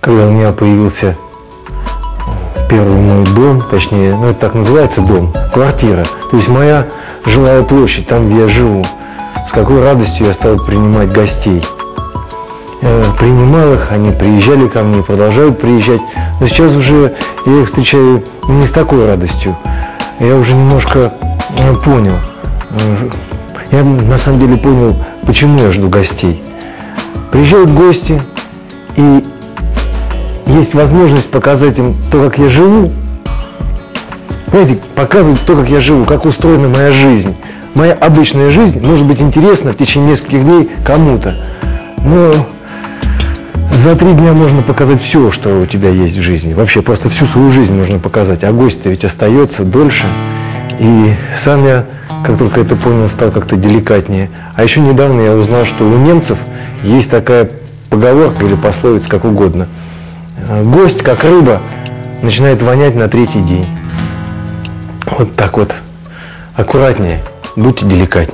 когда у меня появился первый мой дом, точнее, ну это так называется дом, квартира, то есть моя жилая площадь, там, где я живу, с какой радостью я стал принимать гостей. Я принимал их, они приезжали ко мне, продолжают приезжать, но сейчас уже я их встречаю не с такой радостью. Я уже немножко э, понял, э, я на самом деле понял, почему я жду гостей. Приезжают гости, и есть возможность показать им то, как я живу. Знаете, показывать то, как я живу, как устроена моя жизнь. Моя обычная жизнь может быть интересна в течение нескольких дней кому-то. Но за три дня можно показать все, что у тебя есть в жизни. Вообще просто всю свою жизнь можно показать. А гость ведь остается дольше. И сам я, как только это понял, стал как-то деликатнее. А еще недавно я узнал, что у немцев есть такая поговорка или пословица, как угодно. Гость, как рыба, начинает вонять на третий день. Вот так вот. Аккуратнее, будьте деликатнее.